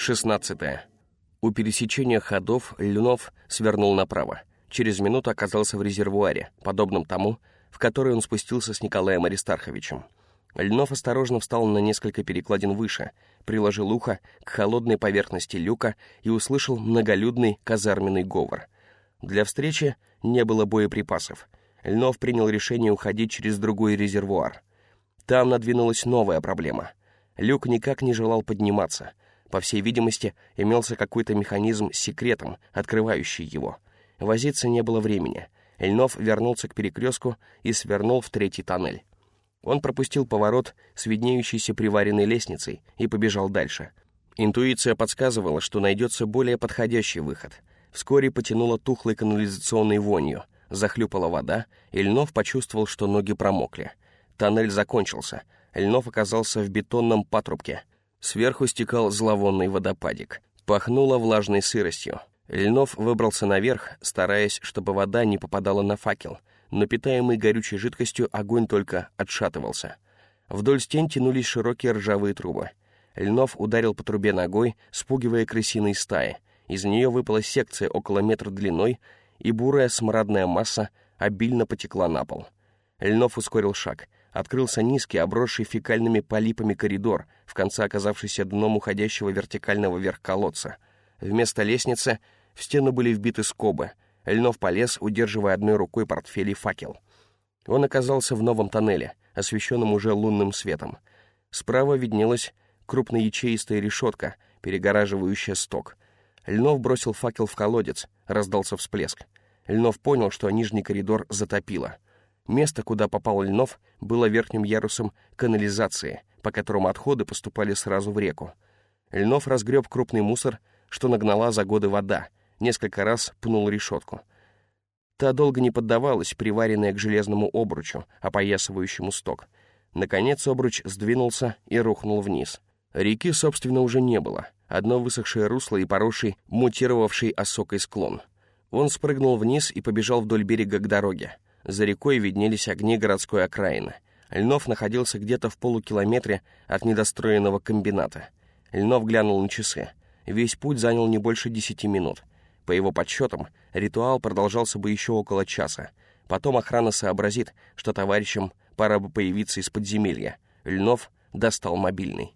16. У пересечения ходов Люнов свернул направо. Через минуту оказался в резервуаре, подобном тому, в который он спустился с Николаем Аристарховичем. Льнов осторожно встал на несколько перекладин выше, приложил ухо к холодной поверхности люка и услышал многолюдный казарменный говор. Для встречи не было боеприпасов. Льнов принял решение уходить через другой резервуар. Там надвинулась новая проблема. Люк никак не желал подниматься — по всей видимости, имелся какой-то механизм с секретом, открывающий его. Возиться не было времени. Эльнов вернулся к перекрестку и свернул в третий тоннель. Он пропустил поворот с виднеющейся приваренной лестницей и побежал дальше. Интуиция подсказывала, что найдется более подходящий выход. Вскоре потянуло тухлой канализационной вонью. Захлюпала вода, и Льнов почувствовал, что ноги промокли. Тоннель закончился. Льнов оказался в бетонном патрубке — Сверху стекал зловонный водопадик. Пахнуло влажной сыростью. Льнов выбрался наверх, стараясь, чтобы вода не попадала на факел, но питаемый горючей жидкостью огонь только отшатывался. Вдоль стен тянулись широкие ржавые трубы. Льнов ударил по трубе ногой, спугивая крысиные стаи. Из нее выпала секция около метра длиной, и бурая смрадная масса обильно потекла на пол. Льнов ускорил шаг — открылся низкий, обросший фекальными полипами коридор, в конце оказавшийся дном уходящего вертикального вверх колодца. Вместо лестницы в стену были вбиты скобы. Льнов полез, удерживая одной рукой портфель и факел. Он оказался в новом тоннеле, освещенном уже лунным светом. Справа виднелась крупноячеистая решетка, перегораживающая сток. Льнов бросил факел в колодец, раздался всплеск. Льнов понял, что нижний коридор затопило — Место, куда попал Льнов, было верхним ярусом канализации, по которому отходы поступали сразу в реку. Льнов разгреб крупный мусор, что нагнала за годы вода, несколько раз пнул решетку. Та долго не поддавалась, приваренная к железному обручу, опоясывающему сток. Наконец обруч сдвинулся и рухнул вниз. Реки, собственно, уже не было. Одно высохшее русло и поросший, мутировавший осокой склон. Он спрыгнул вниз и побежал вдоль берега к дороге. За рекой виднелись огни городской окраины. Льнов находился где-то в полукилометре от недостроенного комбината. Льнов глянул на часы. Весь путь занял не больше десяти минут. По его подсчетам, ритуал продолжался бы еще около часа. Потом охрана сообразит, что товарищам пора бы появиться из подземелья. Льнов достал мобильный.